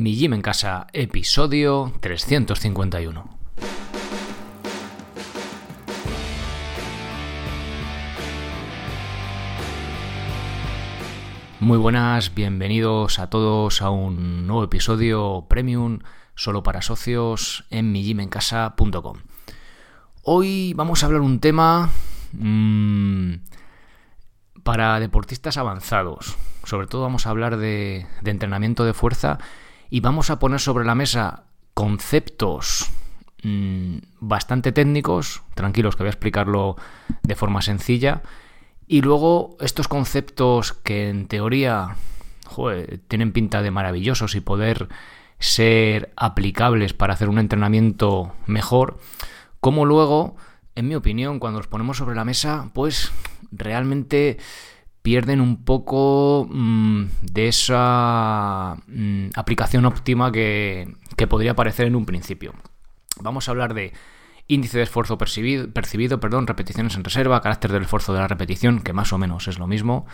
Mi Gym en Casa, episodio 351. Muy buenas, bienvenidos a todos a un nuevo episodio premium solo para socios en migimencasa.com. Hoy vamos a hablar un tema mmm, para deportistas avanzados. Sobre todo vamos a hablar de entrenamiento de fuerza y vamos a poner sobre la mesa conceptos mmm, bastante técnicos, tranquilos que voy a explicarlo de forma sencilla, y luego estos conceptos que en teoría joder, tienen pinta de maravillosos y poder ser aplicables para hacer un entrenamiento mejor, como luego, en mi opinión, cuando los ponemos sobre la mesa, pues realmente pierden un poco mmm, de esa mmm, aplicación óptima que, que, podría parecer en un principio. Vamos a hablar de índice de esfuerzo percibido, percibido, perdón, repeticiones en reserva, carácter del esfuerzo de la repetición, que más o menos es lo mismo.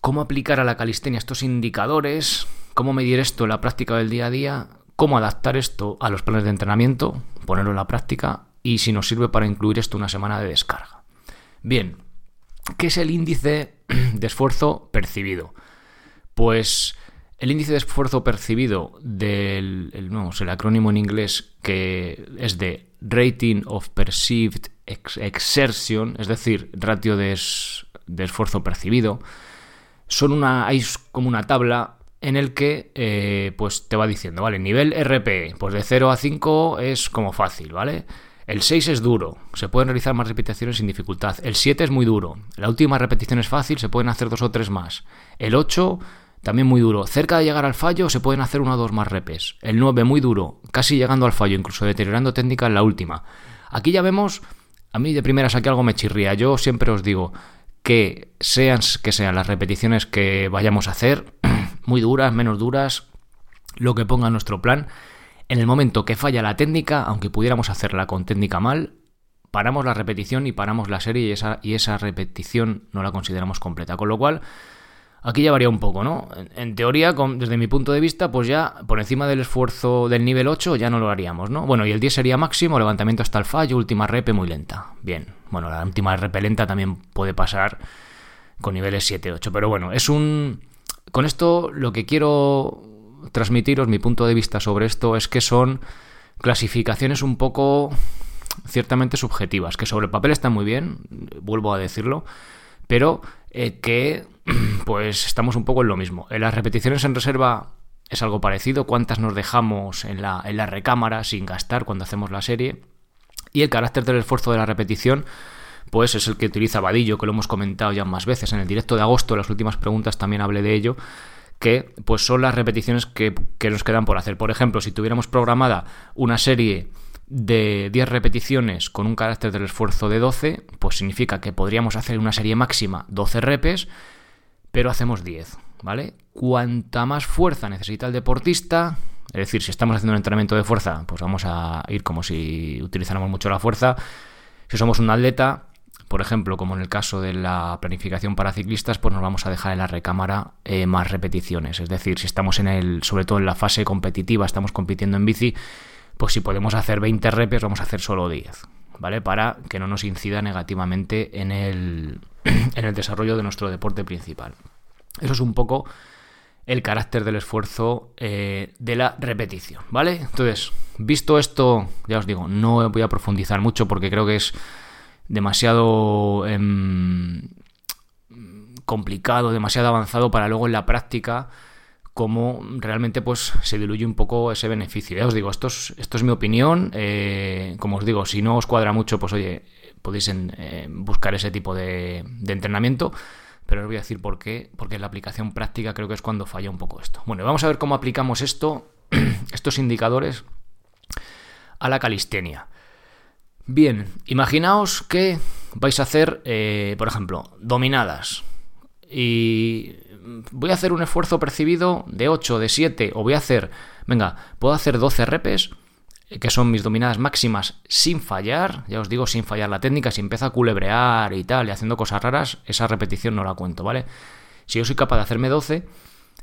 Cómo aplicar a la calistenia estos indicadores, cómo medir esto en la práctica del día a día, cómo adaptar esto a los planes de entrenamiento, ponerlo en la práctica y si nos sirve para incluir esto una semana de descarga. Bien, ¿Qué es el índice de esfuerzo percibido? Pues el índice de esfuerzo percibido del el, no, el acrónimo en inglés que es de Rating of Perceived Exertion, es decir, ratio de, es, de esfuerzo percibido, son una, hay como una tabla en el que eh, pues te va diciendo, ¿vale? Nivel RP, pues de 0 a 5 es como fácil, ¿vale? El 6 es duro, se pueden realizar más repeticiones sin dificultad. El 7 es muy duro, la última repetición es fácil, se pueden hacer dos o tres más. El 8 también muy duro, cerca de llegar al fallo se pueden hacer una o dos más repes. El 9 muy duro, casi llegando al fallo, incluso deteriorando técnica en la última. Aquí ya vemos, a mí de primeras aquí algo me chirría, yo siempre os digo que sean que sean las repeticiones que vayamos a hacer, muy duras, menos duras, lo que ponga nuestro plan, en el momento que falla la técnica, aunque pudiéramos hacerla con técnica mal, paramos la repetición y paramos la serie y esa, y esa repetición no la consideramos completa. Con lo cual, aquí ya varía un poco, ¿no? En, teoría, desde mi punto de vista, pues ya por encima del esfuerzo del nivel 8 ya no lo haríamos, ¿no? Bueno, y el 10 sería máximo, levantamiento hasta el fallo, última repe muy lenta. Bien, bueno, la última repe lenta también puede pasar con niveles 7-8, pero bueno, es un... Con esto lo que quiero transmitiros mi punto de vista sobre esto es que son clasificaciones un poco ciertamente subjetivas, que sobre el papel están muy bien, vuelvo a decirlo, pero eh, que pues estamos un poco en lo mismo. En las repeticiones en reserva es algo parecido, cuántas nos dejamos en la, en la recámara sin gastar cuando hacemos la serie, y el carácter del esfuerzo de la repetición pues es el que utiliza Vadillo, que lo hemos comentado ya más veces. En el directo de agosto, las últimas preguntas también hablé de ello, que pues son las repeticiones que, que, nos quedan por hacer. Por ejemplo, si tuviéramos programada una serie de 10 repeticiones con un carácter del esfuerzo de 12, pues significa que podríamos hacer una serie máxima 12 repes, pero hacemos 10, ¿vale? Cuanta más fuerza necesita el deportista, es decir, si estamos haciendo un entrenamiento de fuerza, pues vamos a ir como si utilizáramos mucho la fuerza. Si somos un atleta, por ejemplo, como en el caso de la planificación para ciclistas, pues nos vamos a dejar en la recámara eh, más repeticiones. Es decir, si estamos en el, sobre todo en la fase competitiva, estamos compitiendo en bici, pues si podemos hacer 20 repes, vamos a hacer solo 10, ¿vale? Para que no nos incida negativamente en el, en el desarrollo de nuestro deporte principal. Eso es un poco el carácter del esfuerzo eh, de la repetición, ¿vale? Entonces, visto esto, ya os digo, no voy a profundizar mucho porque creo que es demasiado eh, complicado, demasiado avanzado para luego en la práctica cómo realmente pues se diluye un poco ese beneficio. Ya os digo, esto es, esto es mi opinión. Eh, como os digo, si no os cuadra mucho, pues oye, podéis eh, buscar ese tipo de, de, entrenamiento. Pero os voy a decir por qué, porque en la aplicación práctica creo que es cuando falla un poco esto. Bueno, vamos a ver cómo aplicamos esto, estos indicadores, a la calistenia. Bien, imaginaos que vais a hacer, eh, por ejemplo, dominadas. Y voy a hacer un esfuerzo percibido de 8, de 7, o voy a hacer, venga, puedo hacer 12 repes, que son mis dominadas máximas sin fallar, ya os digo, sin fallar la técnica, si empieza a culebrear y tal, y haciendo cosas raras, esa repetición no la cuento, ¿vale? Si yo soy capaz de hacerme 12,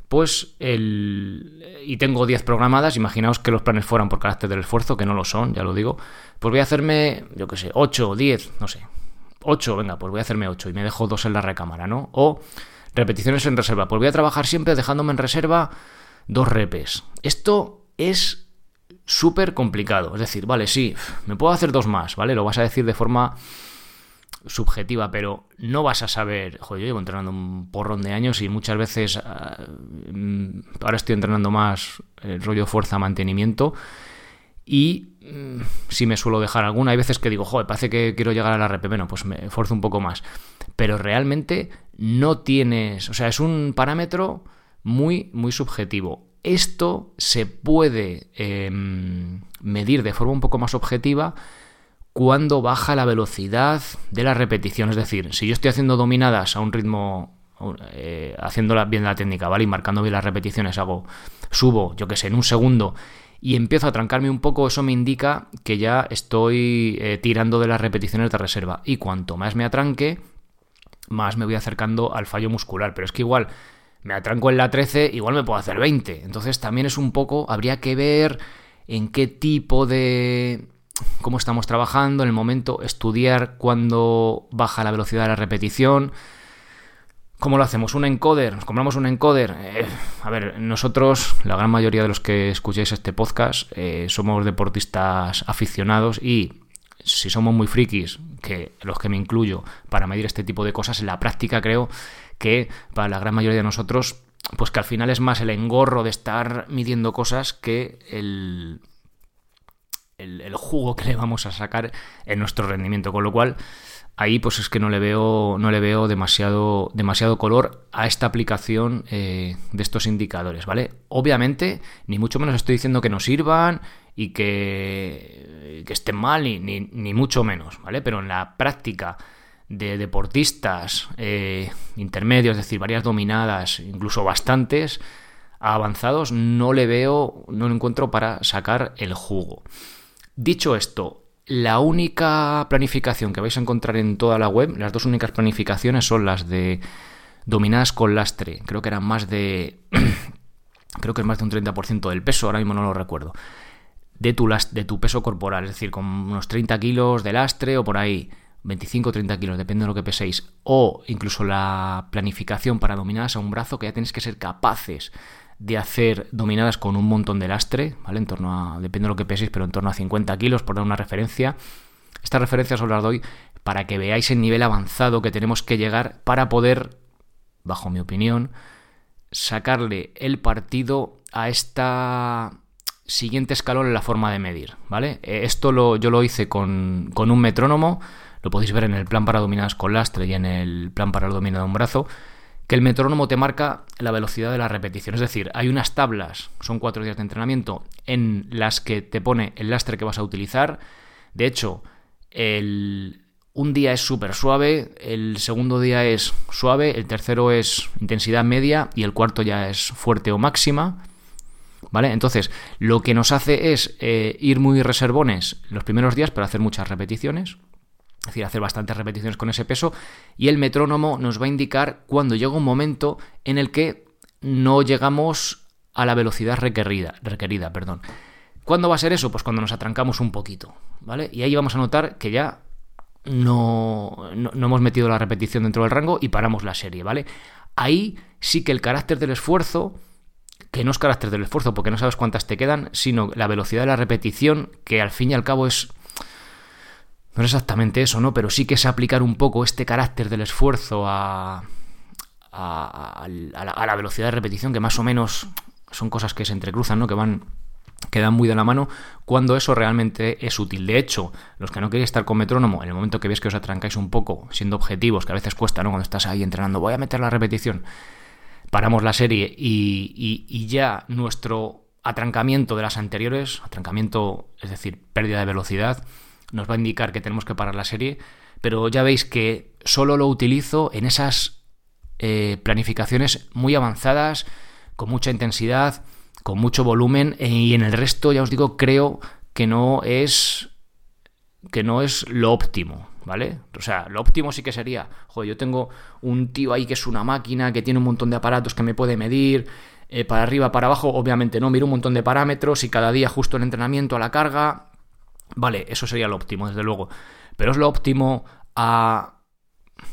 pues el... y tengo 10 programadas, imaginaos que los planes fueran por carácter del esfuerzo, que no lo son, ya lo digo, pues voy a hacerme, yo qué sé, 8 o 10, no sé, 8, venga, pues voy a hacerme 8 y me dejo dos en la recámara, ¿no? O repeticiones en reserva, pues voy a trabajar siempre dejándome en reserva dos repes. Esto es súper complicado, es decir, vale, sí, me puedo hacer dos más, ¿vale? Lo vas a decir de forma subjetiva, pero no vas a saber, joder, yo llevo entrenando un porrón de años y muchas veces ah, mm, ahora estoy entrenando más el rollo fuerza mantenimiento y mm, si me suelo dejar alguna, hay veces que digo, joder, parece que quiero llegar a la RP, bueno, pues me esfuerzo un poco más, pero realmente no tienes, o sea, es un parámetro muy, muy subjetivo. Esto se puede em, medir de forma un poco más objetiva cuando baja la velocidad de la repetición. Es decir, si yo estoy haciendo dominadas a un ritmo, eh, haciendo bien la técnica, ¿vale? Y marcando bien las repeticiones, hago, subo, yo que sé, en un segundo y empiezo a trancarme un poco, eso me indica que ya estoy eh, tirando de las repeticiones de reserva. Y cuanto más me atranque, más me voy acercando al fallo muscular. Pero es que igual me atranco en la 13, igual me puedo hacer 20. Entonces también es un poco, habría que ver en qué tipo de cómo estamos trabajando, en el momento, estudiar cuándo baja la velocidad de la repetición. ¿Cómo lo hacemos? ¿Un encoder? ¿Nos compramos un encoder? Eh, a ver, nosotros, la gran mayoría de los que escuchéis este podcast, eh, somos deportistas aficionados y si somos muy frikis, que los que me incluyo, para medir este tipo de cosas, en la práctica creo que para la gran mayoría de nosotros, pues que al final es más el engorro de estar midiendo cosas que el, el, jugo que le vamos a sacar en nuestro rendimiento. Con lo cual, ahí pues es que no le veo, no le veo demasiado, demasiado color a esta aplicación eh, de estos indicadores, ¿vale? Obviamente, ni mucho menos estoy diciendo que no sirvan y que, que estén mal, ni, ni, mucho menos, ¿vale? Pero en la práctica de deportistas eh, intermedios, es decir, varias dominadas, incluso bastantes avanzados, no le veo, no lo encuentro para sacar el jugo. Dicho esto, la única planificación que vais a encontrar en toda la web, las dos únicas planificaciones son las de dominadas con lastre. Creo que eran más de. creo que es más de un 30% del peso, ahora mismo no lo recuerdo. De tu, peso corporal, es decir, con unos 30 kilos de lastre o por ahí, 25 o 30 kilos, depende de lo que peséis. O incluso la planificación para dominadas a un brazo, que ya tenéis que ser capaces de hacer dominadas con un montón de lastre, ¿vale? En torno a, depende de lo que peséis, pero en torno a 50 kilos, por dar una referencia. Estas referencias os las doy para que veáis el nivel avanzado que tenemos que llegar para poder, bajo mi opinión, sacarle el partido a esta siguiente escalón en la forma de medir, ¿vale? Eh, esto lo, yo lo hice con, con un metrónomo, lo podéis ver en el plan para dominadas con lastre y en el plan para el dominio de un brazo que el metrónomo te marca la velocidad de la repetición. Es decir, hay unas tablas, son cuatro días de entrenamiento, en las que te pone el lastre que vas a utilizar. De hecho, el, un día es súper suave, el segundo día es suave, el tercero es intensidad media y el cuarto ya es fuerte o máxima. ¿Vale? Entonces, lo que nos hace es eh, ir muy reservones los primeros días para hacer muchas repeticiones. Es decir, hacer bastantes repeticiones con ese peso y el metrónomo nos va a indicar cuando llega un momento en el que no llegamos a la velocidad requerida, requerida perdón. ¿Cuándo va a ser eso? Pues cuando nos atrancamos un poquito, ¿vale? Y ahí vamos a notar que ya no, no, no, hemos metido la repetición dentro del rango y paramos la serie, ¿vale? Ahí sí que el carácter del esfuerzo, que no es carácter del esfuerzo porque no sabes cuántas te quedan, sino la velocidad de la repetición, que al fin y al cabo es no es exactamente eso, ¿no? Pero sí que es aplicar un poco este carácter del esfuerzo a, a, la, velocidad de repetición, que más o menos son cosas que se entrecruzan, ¿no? Que van que dan muy de la mano cuando eso realmente es útil. De hecho, los que no queréis estar con metrónomo, en el momento que veis que os atrancáis un poco, siendo objetivos, que a veces cuesta, ¿no? Cuando estás ahí entrenando, voy a meter la repetición, paramos la serie y, y ya nuestro atrancamiento de las anteriores, atrancamiento, es decir, pérdida de velocidad, nos va a indicar que tenemos que parar la serie, pero ya veis que solo lo utilizo en esas eh, planificaciones muy avanzadas, con mucha intensidad, con mucho volumen, eh, y en el resto, ya os digo, creo que no es que no es lo óptimo, ¿vale? O sea, lo óptimo sí que sería, joder, yo tengo un tío ahí que es una máquina, que tiene un montón de aparatos que me puede medir, eh, para arriba, para abajo, obviamente no, miro un montón de parámetros y cada día justo el entrenamiento a la carga, vale, eso sería lo óptimo, desde luego, pero es lo óptimo a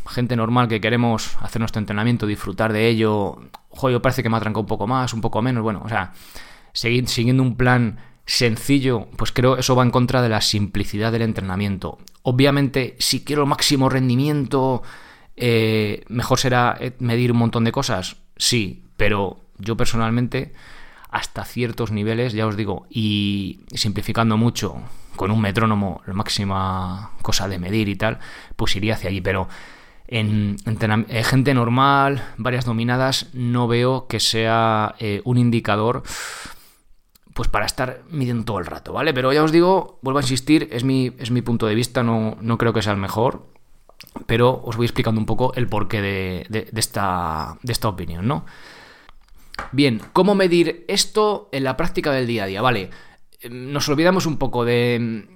gente normal que queremos hacer nuestro entrenamiento, disfrutar de ello, joder, parece que me ha trancado un poco más, un poco menos, bueno, o sea, seguir, siguiendo un plan sencillo, pues creo eso va en contra de la simplicidad del entrenamiento. Obviamente, si quiero máximo rendimiento, eh, mejor será eh, medir un montón de cosas, sí, pero yo personalmente, hasta ciertos niveles, ya os digo, y simplificando mucho, con un metrónomo, la máxima cosa de medir y tal, pues iría hacia allí, pero en, eh, gente normal, varias dominadas, no veo que sea un indicador pues para estar midiendo todo el rato, ¿vale? Pero ya os digo, vuelvo a insistir, es mi, es mi punto de vista, no, no creo que sea el mejor, pero os voy explicando un poco el porqué de, esta, de esta opinión, ¿no? Bien, ¿cómo medir esto en la práctica del día a día? Vale, nos olvidamos un poco de,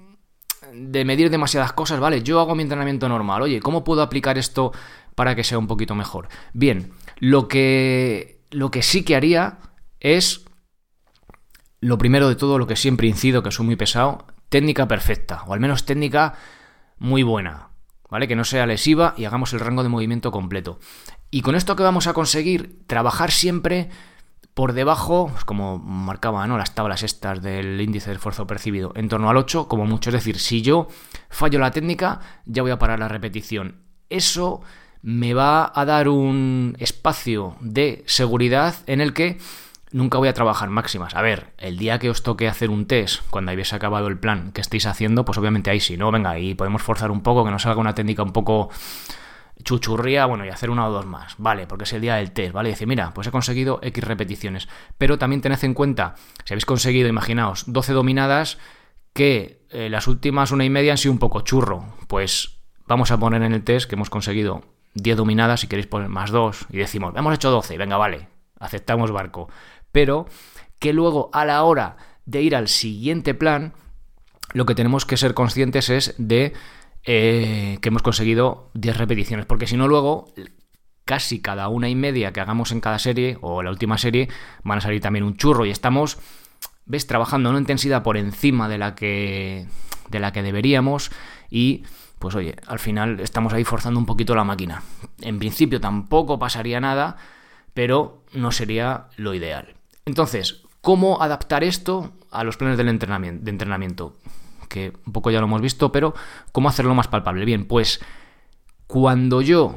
de medir demasiadas cosas, ¿vale? Yo hago mi entrenamiento normal, oye, ¿cómo puedo aplicar esto para que sea un poquito mejor? Bien, lo que, lo que sí que haría es lo primero de todo, lo que siempre incido, que soy muy pesado, técnica perfecta, o al menos técnica muy buena, ¿vale? Que no sea lesiva y hagamos el rango de movimiento completo. Y con esto que vamos a conseguir, trabajar siempre por debajo, pues como marcaba ¿no? las tablas estas del índice de esfuerzo percibido, en torno al 8 como mucho. Es decir, si yo fallo la técnica, ya voy a parar la repetición. Eso me va a dar un espacio de seguridad en el que nunca voy a trabajar máximas. A ver, el día que os toque hacer un test, cuando habéis acabado el plan que estáis haciendo, pues obviamente ahí sí, ¿no? Venga, ahí podemos forzar un poco, que nos salga una técnica un poco chuchurría, bueno, y hacer una o dos más, ¿vale? Porque es el día del test, ¿vale? Y decir, mira, pues he conseguido X repeticiones. Pero también tened en cuenta, si habéis conseguido, imaginaos, 12 dominadas, que eh, las últimas una y media han sido un poco churro, pues vamos a poner en el test que hemos conseguido 10 dominadas, si queréis poner más 2, y decimos, hemos hecho 12, venga, vale, aceptamos barco pero que luego a la hora de ir al siguiente plan, lo que tenemos que ser conscientes es de eh, que hemos conseguido 10 repeticiones, porque si no luego casi cada una y media que hagamos en cada serie o la última serie van a salir también un churro y estamos, ves, trabajando en una intensidad por encima de la que de la que deberíamos y pues oye, al final estamos ahí forzando un poquito la máquina. En principio tampoco pasaría nada, pero no sería lo ideal. Entonces, ¿cómo adaptar esto a los planes del entrenamiento, de entrenamiento? Que un poco ya lo hemos visto, pero ¿cómo hacerlo más palpable? Bien, pues cuando yo,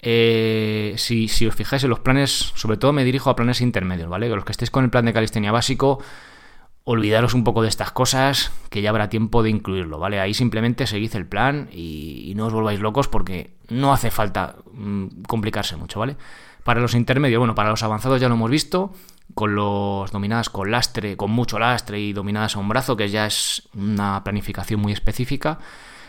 eh, si, os fijáis en los planes, sobre todo me dirijo a planes intermedios, ¿vale? Los que estéis con el plan de calistenia básico, olvidaros un poco de estas cosas, que ya habrá tiempo de incluirlo, ¿vale? Ahí simplemente seguid el plan y, no os volváis locos porque no hace falta mm, complicarse mucho, ¿vale? Para los intermedios, bueno, para los avanzados ya lo hemos visto, con los dominadas con lastre, con mucho lastre y dominadas a un brazo, que ya es una planificación muy específica.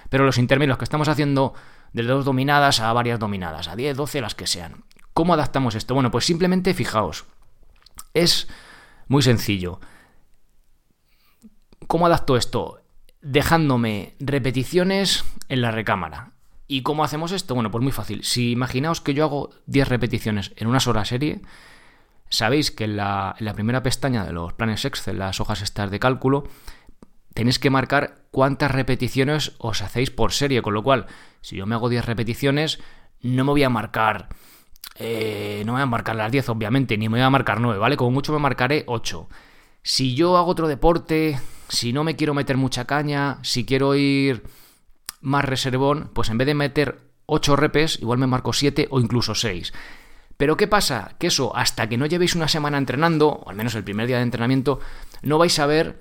Pero los intermedios que estamos haciendo de dos dominadas a varias dominadas, a 10, 12, las que sean. ¿Cómo adaptamos esto? Bueno, pues simplemente fijaos. Es muy sencillo. ¿Cómo adapto esto? Dejándome repeticiones en la recámara. ¿Y cómo hacemos esto? Bueno, pues muy fácil. Si imaginaos que yo hago 10 repeticiones en una sola serie, Sabéis que en la, primera pestaña de los planes Excel, las hojas estas de cálculo, tenéis que marcar cuántas repeticiones os hacéis por serie, con lo cual, si yo me hago 10 repeticiones, no me voy a marcar... Eh, no me voy a marcar las 10, obviamente, ni me voy a marcar 9, ¿vale? Como mucho me marcaré 8. Si yo hago otro deporte, si no me quiero meter mucha caña, si quiero ir más reservón, pues en vez de meter 8 repes, igual me marco 7 o incluso 6. Pero ¿qué pasa? Que eso, hasta que no llevéis una semana entrenando, o al menos el primer día de entrenamiento, no vais a ver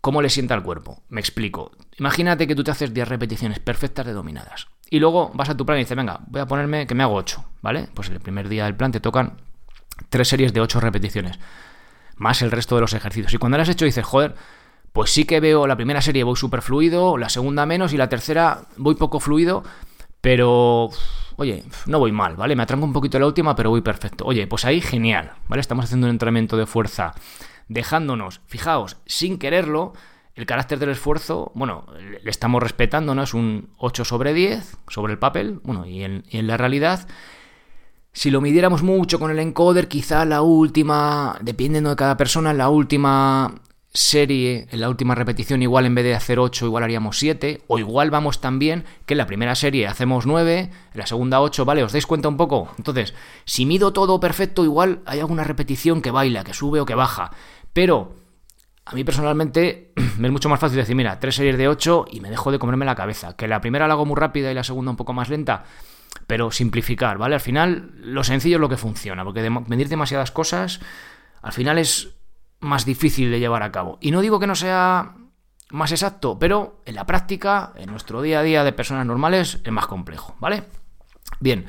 cómo le sienta el cuerpo. Me explico. Imagínate que tú te haces 10 repeticiones perfectas de dominadas. Y luego vas a tu plan y dices, venga, voy a ponerme que me hago 8, ¿vale? Pues el primer día del plan te tocan 3 series de 8 repeticiones, más el resto de los ejercicios. Y cuando lo has hecho dices, joder, pues sí que veo la primera serie voy súper fluido, la segunda menos y la tercera voy poco fluido, pero oye, no voy mal, ¿vale? Me atranco un poquito la última, pero voy perfecto. Oye, pues ahí genial, ¿vale? Estamos haciendo un entrenamiento de fuerza dejándonos, fijaos, sin quererlo, el carácter del esfuerzo, bueno, le estamos respetando, ¿no? Es un 8 sobre 10 sobre el papel, bueno, y en, la realidad, Si lo midiéramos mucho con el encoder, quizá la última, dependiendo de cada persona, la última serie, en la última repetición, igual en vez de hacer 8, igual haríamos 7, o igual vamos también que en la primera serie hacemos 9, en la segunda 8, ¿vale? ¿Os dais cuenta un poco? Entonces, si mido todo perfecto, igual hay alguna repetición que baila, que sube o que baja, pero a mí personalmente me es mucho más fácil decir, mira, tres series de 8 y me dejo de comerme la cabeza, que la primera la hago muy rápida y la segunda un poco más lenta, pero simplificar, ¿vale? Al final, lo sencillo es lo que funciona, porque medir demasiadas cosas, al final es más difícil de llevar a cabo. Y no digo que no sea más exacto, pero en la práctica, en nuestro día a día de personas normales, es más complejo, ¿vale? Bien.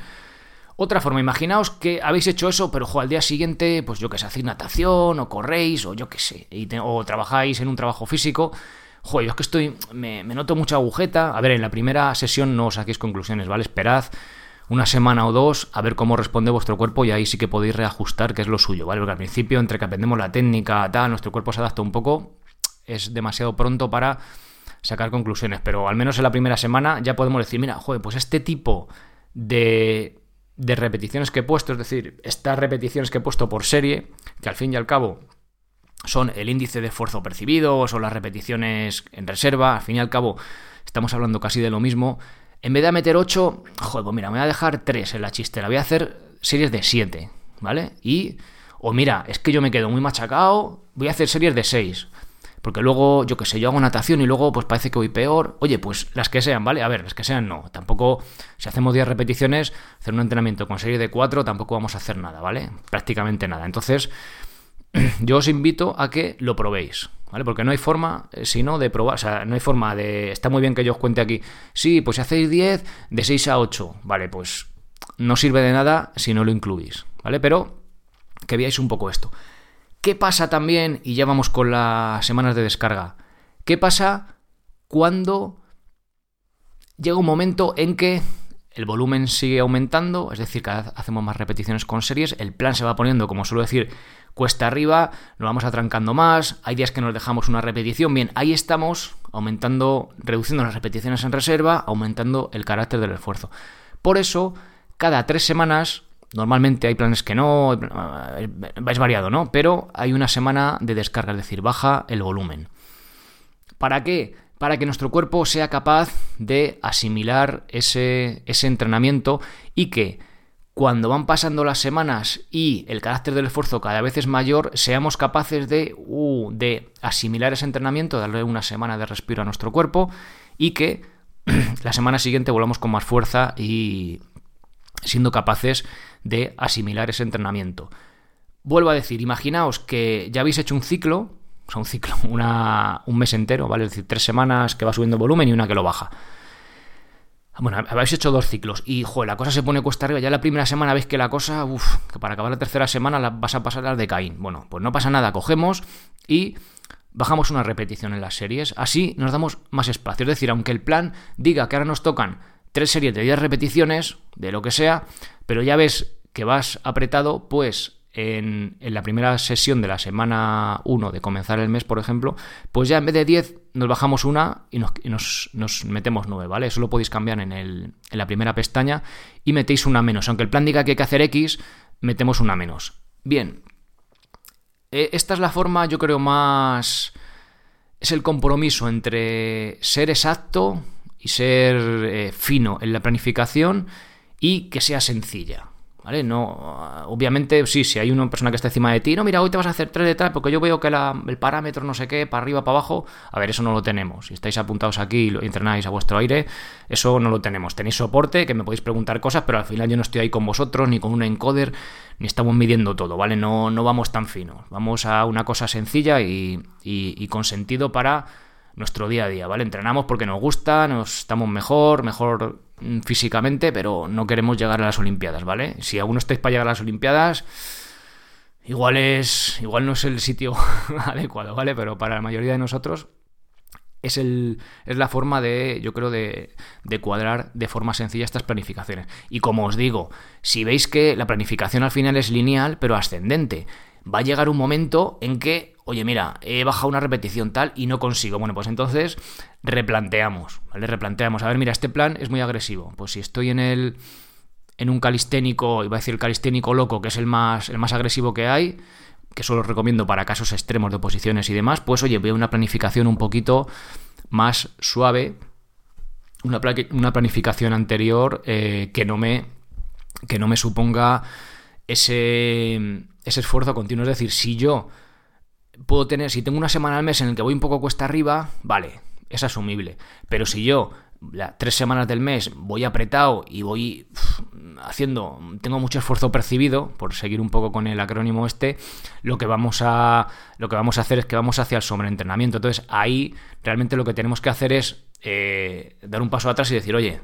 Otra forma, imaginaos que habéis hecho eso, pero al día siguiente, pues yo que sé, hacéis natación, o corréis, o yo que sé, o trabajáis en un trabajo físico. Joder, yo es que estoy. Me, me, noto mucha agujeta. A ver, en la primera sesión no os saquéis conclusiones, ¿vale? Esperad una semana o dos a ver cómo responde vuestro cuerpo y ahí sí que podéis reajustar, que es lo suyo, ¿vale? Porque al principio, entre que aprendemos la técnica, tal, nuestro cuerpo se adapta un poco, es demasiado pronto para sacar conclusiones, pero al menos en la primera semana ya podemos decir, mira, joder, pues este tipo de, de repeticiones que he puesto, es decir, estas repeticiones que he puesto por serie, que al fin y al cabo son el índice de esfuerzo percibido, son las repeticiones en reserva, al fin y al cabo estamos hablando casi de lo mismo, en vez de meter 8, joder, pues mira, me voy a dejar 3 en la chistera. Voy a hacer series de 7, ¿vale? Y, o mira, es que yo me quedo muy machacado, voy a hacer series de 6. Porque luego, yo qué sé, yo hago natación y luego pues parece que voy peor. Oye, pues las que sean, ¿vale? A ver, las que sean no. Tampoco, si hacemos 10 repeticiones, hacer un entrenamiento con serie de 4, tampoco vamos a hacer nada, ¿vale? Prácticamente nada. Entonces, yo os invito a que lo probéis. ¿vale? Porque no hay forma, eh, si no, de probar, o sea, no hay forma de... Está muy bien que yo os cuente aquí, sí, pues si hacéis 10, de 6 a 8, vale, pues no sirve de nada si no lo incluís, ¿vale? Pero que veáis un poco esto. ¿Qué pasa también, y ya vamos con las semanas de descarga, qué pasa cuando llega un momento en que el volumen sigue aumentando, es decir, cada vez hacemos más repeticiones con series, el plan se va poniendo, como suelo decir, cuesta arriba, nos vamos atrancando más, hay días que nos dejamos una repetición, bien, ahí estamos aumentando, reduciendo las repeticiones en reserva, aumentando el carácter del esfuerzo. Por eso, cada tres semanas, normalmente hay planes que no, vais variado, ¿no? Pero hay una semana de descarga, es decir, baja el volumen. ¿Para qué? Para que nuestro cuerpo sea capaz de asimilar ese, ese entrenamiento y que cuando van pasando las semanas y el carácter del esfuerzo cada vez es mayor, seamos capaces de, uh, de asimilar ese entrenamiento, darle una semana de respiro a nuestro cuerpo y que la semana siguiente volvamos con más fuerza y siendo capaces de asimilar ese entrenamiento. Vuelvo a decir, imaginaos que ya habéis hecho un ciclo, o sea, un ciclo, una, un mes entero, ¿vale? Es decir, tres semanas que va subiendo volumen y una que lo baja. Bueno, habéis hecho dos ciclos y, joder, la cosa se pone cuesta arriba. Ya la primera semana veis que la cosa, uff, que para acabar la tercera semana vas a pasar al de Caín. Bueno, pues no pasa nada, cogemos y bajamos una repetición en las series. Así nos damos más espacio. Es decir, aunque el plan diga que ahora nos tocan tres series de 10 repeticiones, de lo que sea, pero ya ves que vas apretado, pues en, la primera sesión de la semana 1 de comenzar el mes, por ejemplo, pues ya en vez de 10 nos bajamos una y nos, metemos 9, ¿vale? Eso lo podéis cambiar en, la primera pestaña y metéis una menos. Aunque el plan diga que hay que hacer X, metemos una menos. Bien, e, esta es la forma, yo creo, más... Es el compromiso entre ser exacto y ser eh, fino en la planificación y que sea sencilla. ¿Vale? No, obviamente, sí, si hay una persona que está encima de ti, no, mira, hoy te vas a hacer tres de porque yo veo que el parámetro no sé qué, para arriba, para abajo, a ver, eso no lo tenemos. Si estáis apuntados aquí y entrenáis a vuestro aire, eso no lo tenemos. Tenéis soporte, que me podéis preguntar cosas, pero al final yo no estoy ahí con vosotros, ni con un encoder, ni estamos midiendo todo, ¿vale? No, no vamos tan finos. Vamos a una cosa sencilla y, y con sentido para nuestro día a día, ¿vale? Entrenamos porque nos gusta, nos estamos mejor, mejor físicamente, pero no queremos llegar a las Olimpiadas, ¿vale? Si aún no estáis para llegar a las Olimpiadas, igual es. igual no es el sitio adecuado, ¿vale? Pero para la mayoría de nosotros es, el, es la forma de, yo creo, de, de, cuadrar de forma sencilla estas planificaciones. Y como os digo, si veis que la planificación al final es lineal, pero ascendente, va a llegar un momento en que, oye, mira, he bajado una repetición tal y no consigo. Bueno, pues entonces replanteamos, ¿vale? Replanteamos. A ver, mira, este plan es muy agresivo. Pues si estoy en el en un calisténico, iba a decir el calisténico loco, que es el más, el más agresivo que hay, que solo recomiendo para casos extremos de posiciones y demás, pues oye, voy a una planificación un poquito más suave, una, una planificación anterior eh, que, no me, que no me suponga ese, ese esfuerzo continuo. Es decir, si yo puedo tener, si tengo una semana al mes en el que voy un poco cuesta arriba, vale, es asumible. Pero si yo tres semanas del mes voy apretado y voy haciendo, tengo mucho esfuerzo percibido, por seguir un poco con el acrónimo este, lo que vamos a, lo que vamos a hacer es que vamos hacia el sobreentrenamiento. Entonces ahí realmente lo que tenemos que hacer es eh, dar un paso atrás y decir, oye,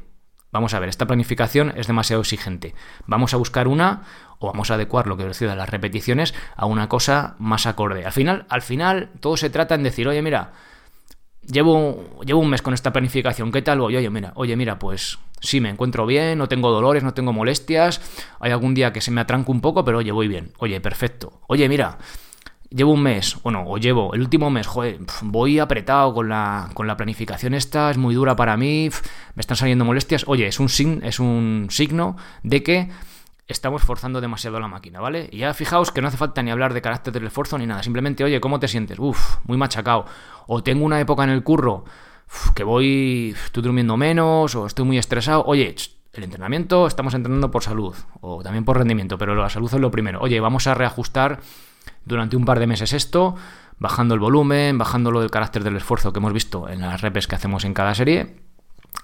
vamos a ver, esta planificación es demasiado exigente. Vamos a buscar una o vamos a adecuar lo que decía las repeticiones a una cosa más acorde. Al final, al final todo se trata en decir, oye, mira, llevo, llevo un mes con esta planificación, ¿qué tal voy? Oye, mira, oye, mira, pues sí, me encuentro bien, no tengo dolores, no tengo molestias, hay algún día que se me atranca un poco, pero oye, voy bien, oye, perfecto. Oye, mira, llevo un mes, bueno, o llevo el último mes, joder, voy apretado con la, con la planificación esta, es muy dura para mí, me están saliendo molestias, oye, es un, es un signo de que estamos forzando demasiado la máquina, ¿vale? Y ya fijaos que no hace falta ni hablar de carácter del esfuerzo ni nada, simplemente, oye, ¿cómo te sientes? Uf, muy machacado. O tengo una época en el curro que voy, estoy durmiendo menos, o estoy muy estresado. Oye, el entrenamiento, estamos entrenando por salud, o también por rendimiento, pero la salud es lo primero. Oye, vamos a reajustar durante un par de meses esto, bajando el volumen, bajando lo del carácter del esfuerzo que hemos visto en las repes que hacemos en cada serie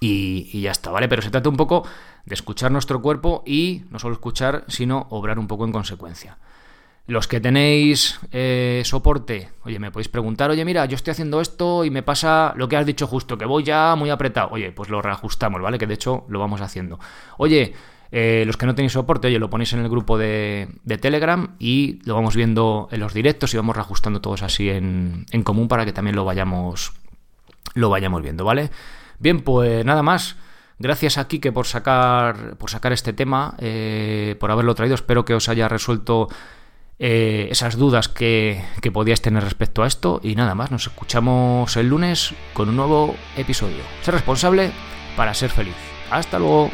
y, ya está, ¿vale? Pero se trata un poco de escuchar nuestro cuerpo y no solo escuchar, sino obrar un poco en consecuencia. Los que tenéis eh, soporte, oye, me podéis preguntar, oye, mira, yo estoy haciendo esto y me pasa lo que has dicho justo, que voy ya muy apretado. Oye, pues lo reajustamos, ¿vale? Que de hecho lo vamos haciendo. Oye, eh, los que no tenéis soporte, oye, lo ponéis en el grupo de, Telegram y lo vamos viendo en los directos y vamos reajustando todos así en, en común para que también lo vayamos, lo vayamos viendo, ¿vale? Bien, pues nada más. Gracias a Kike por sacar, por sacar este tema, eh, por haberlo traído. Espero que os haya resuelto eh, esas dudas que, que podíais tener respecto a esto. Y nada más, nos escuchamos el lunes con un nuevo episodio. Ser responsable para ser feliz. Hasta luego.